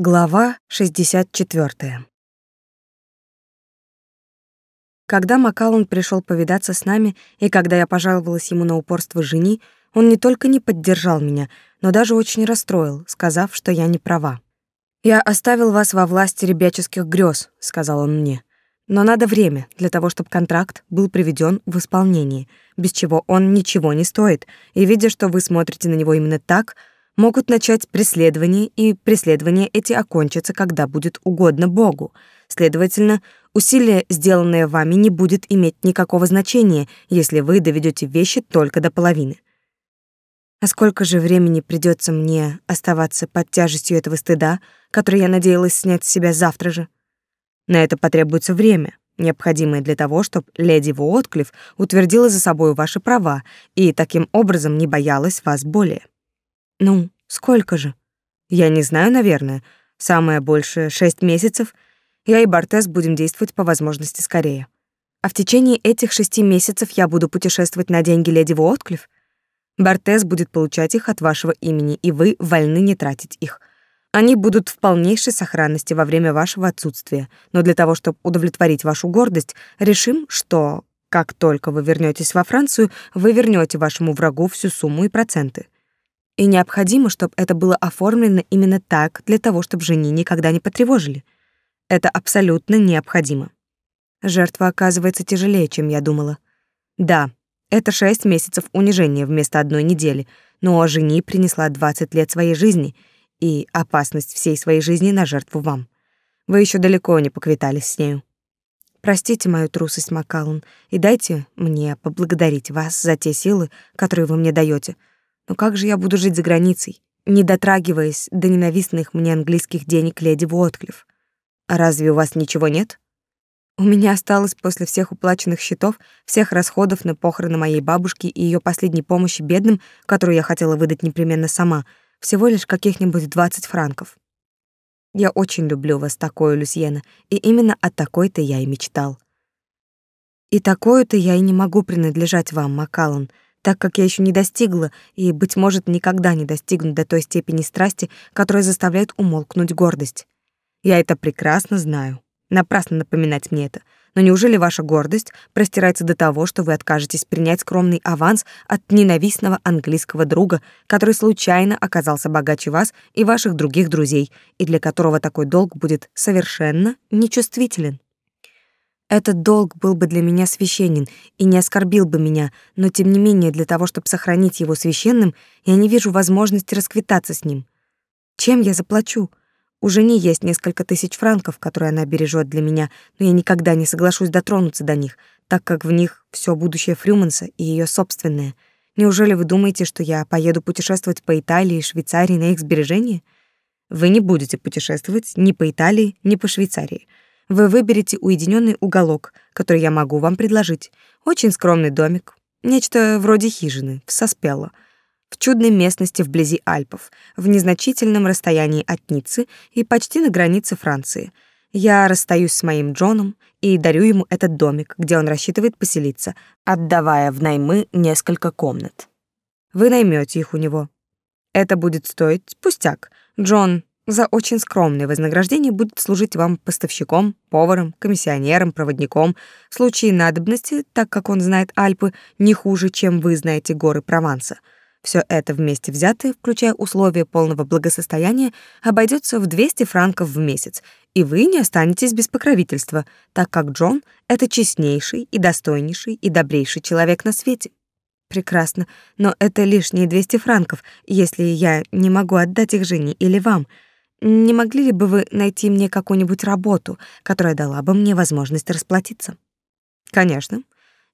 Глава 64. Когда Макалон пришел повидаться с нами, и когда я пожаловалась ему на упорство жени, он не только не поддержал меня, но даже очень расстроил, сказав, что я не права. «Я оставил вас во власти ребяческих грез», — сказал он мне. «Но надо время для того, чтобы контракт был приведен в исполнение, без чего он ничего не стоит, и видя, что вы смотрите на него именно так, — могут начать преследование, и преследование эти окончатся, когда будет угодно Богу. Следовательно, усилие, сделанное вами, не будет иметь никакого значения, если вы доведете вещи только до половины. А сколько же времени придется мне оставаться под тяжестью этого стыда, который я надеялась снять с себя завтра же? На это потребуется время, необходимое для того, чтобы леди Вуотклифф утвердила за собой ваши права и таким образом не боялась вас более. Ну, сколько же? Я не знаю, наверное. Самое большее — шесть месяцев. Я и Бартес будем действовать по возможности скорее. А в течение этих шести месяцев я буду путешествовать на деньги леди Уотклифф. Бартес будет получать их от вашего имени, и вы вольны не тратить их. Они будут в полнейшей сохранности во время вашего отсутствия. Но для того, чтобы удовлетворить вашу гордость, решим, что как только вы вернетесь во Францию, вы вернете вашему врагу всю сумму и проценты. И необходимо, чтобы это было оформлено именно так, для того, чтобы жени никогда не потревожили. Это абсолютно необходимо. Жертва оказывается тяжелее, чем я думала. Да, это шесть месяцев унижения вместо одной недели, но жени принесла 20 лет своей жизни и опасность всей своей жизни на жертву вам. Вы еще далеко не поквитались с нею. Простите мою трусость, Макалун, и дайте мне поблагодарить вас за те силы, которые вы мне даете, но как же я буду жить за границей, не дотрагиваясь до ненавистных мне английских денег леди Уотклифф? А разве у вас ничего нет? У меня осталось после всех уплаченных счетов, всех расходов на похороны моей бабушки и ее последней помощи бедным, которую я хотела выдать непременно сама, всего лишь каких-нибудь 20 франков. Я очень люблю вас такую, Люсьена, и именно от такой-то я и мечтал. И такую-то я и не могу принадлежать вам, Макаллан, — так как я еще не достигла и, быть может, никогда не достигну до той степени страсти, которая заставляет умолкнуть гордость. Я это прекрасно знаю. Напрасно напоминать мне это. Но неужели ваша гордость простирается до того, что вы откажетесь принять скромный аванс от ненавистного английского друга, который случайно оказался богаче вас и ваших других друзей, и для которого такой долг будет совершенно нечувствителен? Этот долг был бы для меня священен и не оскорбил бы меня, но тем не менее для того, чтобы сохранить его священным, я не вижу возможности расквитаться с ним. Чем я заплачу? У жени есть несколько тысяч франков, которые она бережет для меня, но я никогда не соглашусь дотронуться до них, так как в них все будущее Фрюманса и ее собственное. Неужели вы думаете, что я поеду путешествовать по Италии и Швейцарии на их сбережения? Вы не будете путешествовать ни по Италии, ни по Швейцарии — вы выберете уединенный уголок, который я могу вам предложить. Очень скромный домик, нечто вроде хижины, в Соспелло, в чудной местности вблизи Альпов, в незначительном расстоянии от Ниццы и почти на границе Франции. Я расстаюсь с моим Джоном и дарю ему этот домик, где он рассчитывает поселиться, отдавая в наймы несколько комнат. Вы наймете их у него. Это будет стоить пустяк. Джон за очень скромное вознаграждение будет служить вам поставщиком, поваром, комиссионером, проводником в случае надобности, так как он знает Альпы не хуже, чем вы знаете горы Прованса. Все это вместе взятое, включая условия полного благосостояния, обойдется в 200 франков в месяц, и вы не останетесь без покровительства, так как Джон — это честнейший и достойнейший и добрейший человек на свете. Прекрасно, но это лишние 200 франков, если я не могу отдать их жене или вам — не могли ли бы вы найти мне какую-нибудь работу, которая дала бы мне возможность расплатиться? Конечно.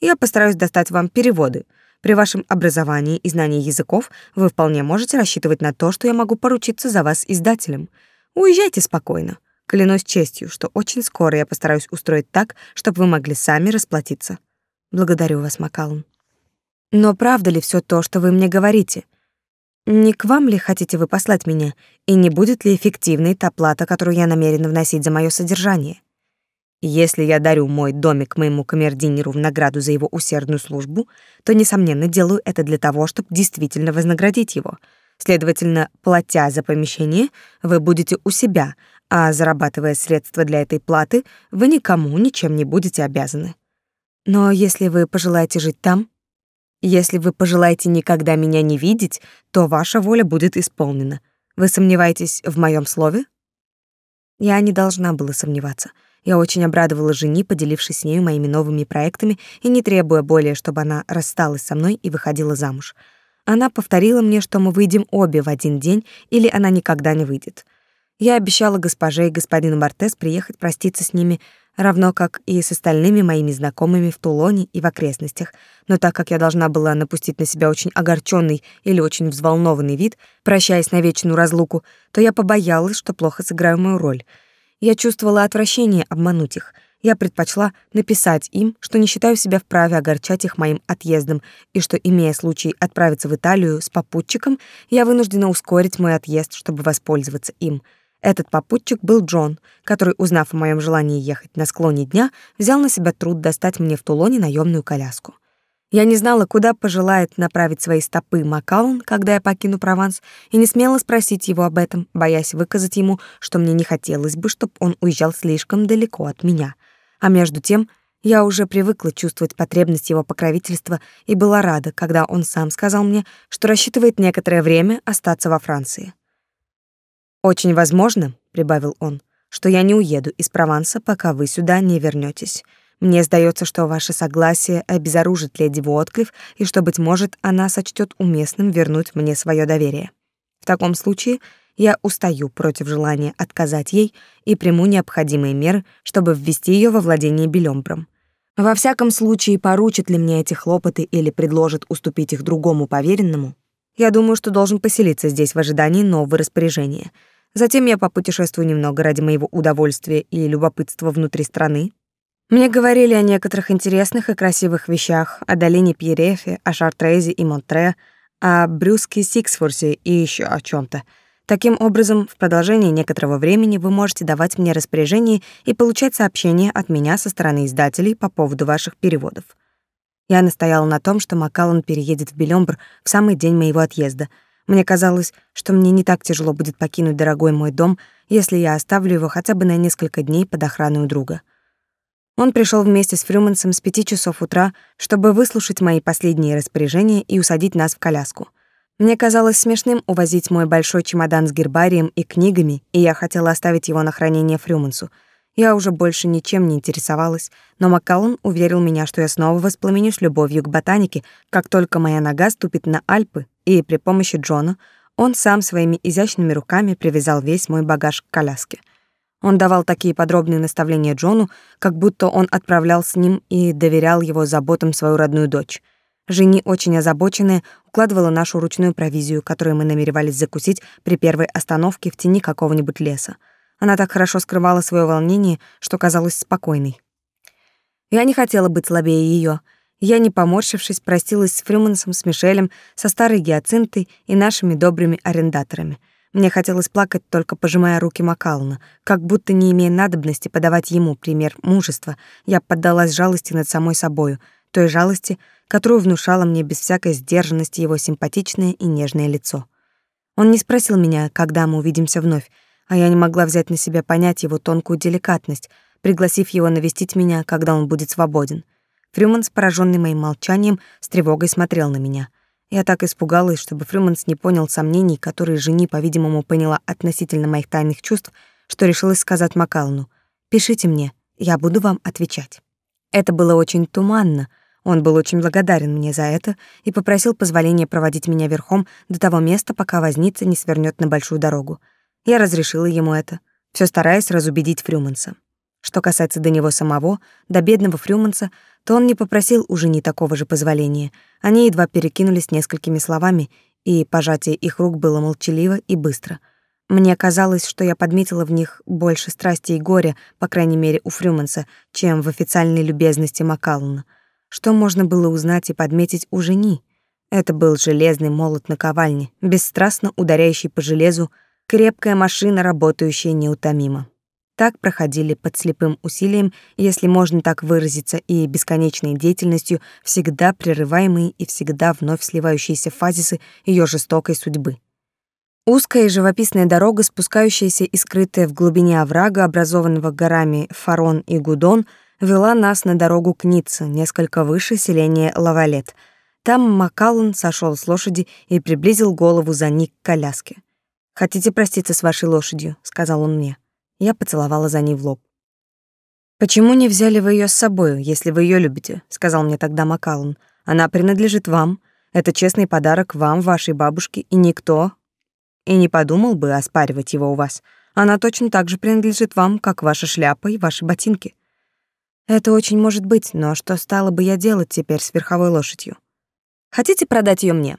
Я постараюсь достать вам переводы. При вашем образовании и знании языков вы вполне можете рассчитывать на то, что я могу поручиться за вас издателем. Уезжайте спокойно. Клянусь честью, что очень скоро я постараюсь устроить так, чтобы вы могли сами расплатиться. Благодарю вас, Макалун. Но правда ли все то, что вы мне говорите? Не к вам ли хотите вы послать меня, и не будет ли эффективной та плата, которую я намерена вносить за мое содержание? Если я дарю мой домик моему камердинеру в награду за его усердную службу, то, несомненно, делаю это для того, чтобы действительно вознаградить его. Следовательно, платя за помещение, вы будете у себя, а зарабатывая средства для этой платы, вы никому ничем не будете обязаны. Но если вы пожелаете жить там, если вы пожелаете никогда меня не видеть, то ваша воля будет исполнена. Вы сомневаетесь в моем слове? Я не должна была сомневаться. Я очень обрадовала жени, поделившись с ней моими новыми проектами и не требуя более, чтобы она рассталась со мной и выходила замуж. Она повторила мне, что мы выйдем обе в один день, или она никогда не выйдет. Я обещала госпоже и господину Мартес приехать проститься с ними, равно как и с остальными моими знакомыми в Тулоне и в окрестностях. Но так как я должна была напустить на себя очень огорченный или очень взволнованный вид, прощаясь на вечную разлуку, то я побоялась, что плохо сыграю мою роль. Я чувствовала отвращение обмануть их — я предпочла написать им, что не считаю себя вправе огорчать их моим отъездом и что, имея случай отправиться в Италию с попутчиком, я вынуждена ускорить мой отъезд, чтобы воспользоваться им. Этот попутчик был Джон, который, узнав о моем желании ехать на склоне дня, взял на себя труд достать мне в Тулоне наемную коляску. Я не знала, куда пожелает направить свои стопы Макаун, когда я покину Прованс, и не смела спросить его об этом, боясь выказать ему, что мне не хотелось бы, чтобы он уезжал слишком далеко от меня — а между тем я уже привыкла чувствовать потребность его покровительства и была рада, когда он сам сказал мне, что рассчитывает некоторое время остаться во Франции. «Очень возможно», — прибавил он, — «что я не уеду из Прованса, пока вы сюда не вернетесь. Мне сдается, что ваше согласие обезоружит леди Уотклифф и что, быть может, она сочтет уместным вернуть мне свое доверие. В таком случае я устаю против желания отказать ей и приму необходимые меры, чтобы ввести ее во владение Белёмбром. Во всяком случае, поручит ли мне эти хлопоты или предложит уступить их другому поверенному, я думаю, что должен поселиться здесь в ожидании нового распоряжения. Затем я попутешествую немного ради моего удовольствия и любопытства внутри страны. Мне говорили о некоторых интересных и красивых вещах, о долине Пьерефе, о Шартрезе и Монтре, о Брюске Сиксфорсе и еще о чем то Таким образом, в продолжении некоторого времени вы можете давать мне распоряжение и получать сообщения от меня со стороны издателей по поводу ваших переводов. Я настояла на том, что Макаллан переедет в Белёмбр в самый день моего отъезда. Мне казалось, что мне не так тяжело будет покинуть дорогой мой дом, если я оставлю его хотя бы на несколько дней под охраной у друга. Он пришел вместе с Фрюмансом с пяти часов утра, чтобы выслушать мои последние распоряжения и усадить нас в коляску — мне казалось смешным увозить мой большой чемодан с гербарием и книгами, и я хотела оставить его на хранение Фрюмансу. Я уже больше ничем не интересовалась, но Маккаллан уверил меня, что я снова воспламенюсь любовью к ботанике, как только моя нога ступит на Альпы, и при помощи Джона он сам своими изящными руками привязал весь мой багаж к коляске. Он давал такие подробные наставления Джону, как будто он отправлял с ним и доверял его заботам свою родную дочь. Жени, очень озабоченная, укладывала нашу ручную провизию, которую мы намеревались закусить при первой остановке в тени какого-нибудь леса. Она так хорошо скрывала свое волнение, что казалась спокойной. Я не хотела быть слабее ее. Я, не поморщившись, простилась с Фрюмансом, с Мишелем, со старой гиацинтой и нашими добрыми арендаторами. Мне хотелось плакать, только пожимая руки Макална, как будто не имея надобности подавать ему пример мужества, я поддалась жалости над самой собою, той жалости, которую внушало мне без всякой сдержанности его симпатичное и нежное лицо. Он не спросил меня, когда мы увидимся вновь, а я не могла взять на себя понять его тонкую деликатность, пригласив его навестить меня, когда он будет свободен. Фрюманс, пораженный моим молчанием, с тревогой смотрел на меня. Я так испугалась, чтобы Фрюманс не понял сомнений, которые жени, по-видимому, поняла относительно моих тайных чувств, что решилась сказать Макалну: "Пишите мне, я буду вам отвечать". Это было очень туманно, он был очень благодарен мне за это и попросил позволения проводить меня верхом до того места, пока возница не свернет на большую дорогу. Я разрешила ему это, все стараясь разубедить Фрюманса. Что касается до него самого, до бедного Фрюманса, то он не попросил уже ни такого же позволения. Они едва перекинулись несколькими словами, и пожатие их рук было молчаливо и быстро. Мне казалось, что я подметила в них больше страсти и горя, по крайней мере, у Фрюманса, чем в официальной любезности Макаллана — что можно было узнать и подметить у жени? Это был железный молот наковальни, бесстрастно ударяющий по железу, крепкая машина, работающая неутомимо. Так проходили под слепым усилием, если можно так выразиться, и бесконечной деятельностью всегда прерываемые и всегда вновь сливающиеся фазисы ее жестокой судьбы. Узкая и живописная дорога, спускающаяся и скрытая в глубине оврага, образованного горами Фарон и Гудон, вела нас на дорогу к Ницце, несколько выше селения Лавалет. Там Макаллан сошел с лошади и приблизил голову за Ник к коляске. «Хотите проститься с вашей лошадью?» — сказал он мне. Я поцеловала за ней в лоб. «Почему не взяли вы ее с собой, если вы ее любите?» — сказал мне тогда Макаллан. «Она принадлежит вам. Это честный подарок вам, вашей бабушке, и никто, и не подумал бы оспаривать его у вас. Она точно так же принадлежит вам, как ваша шляпа и ваши ботинки. Это очень может быть, но что стало бы я делать теперь с верховой лошадью? Хотите продать ее мне?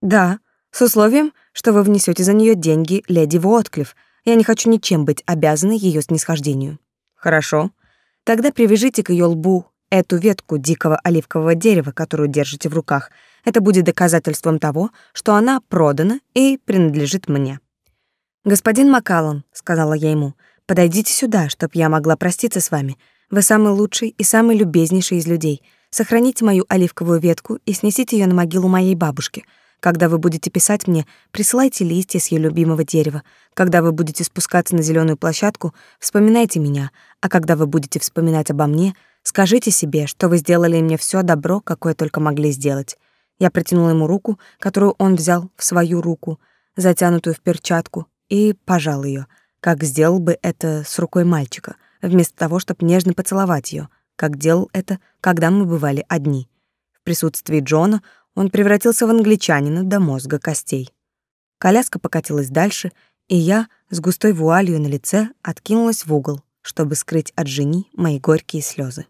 Да, с условием, что вы внесете за нее деньги леди Вотклифф. Я не хочу ничем быть обязанной ее снисхождению. Хорошо. Тогда привяжите к ее лбу эту ветку дикого оливкового дерева, которую держите в руках, это будет доказательством того, что она продана и принадлежит мне. «Господин Макаллан», — сказала я ему, — «подойдите сюда, чтоб я могла проститься с вами. Вы самый лучший и самый любезнейший из людей. Сохраните мою оливковую ветку и снесите ее на могилу моей бабушки. Когда вы будете писать мне, присылайте листья с ее любимого дерева. Когда вы будете спускаться на зеленую площадку, вспоминайте меня, а когда вы будете вспоминать обо мне, скажите себе, что вы сделали мне все добро, какое только могли сделать. Я протянула ему руку, которую он взял в свою руку, затянутую в перчатку, и пожал ее, как сделал бы это с рукой мальчика, вместо того, чтобы нежно поцеловать ее, как делал это, когда мы бывали одни. В присутствии Джона он превратился в англичанина до мозга костей. Коляска покатилась дальше, и я с густой вуалью на лице откинулась в угол, чтобы скрыть от жени мои горькие слезы.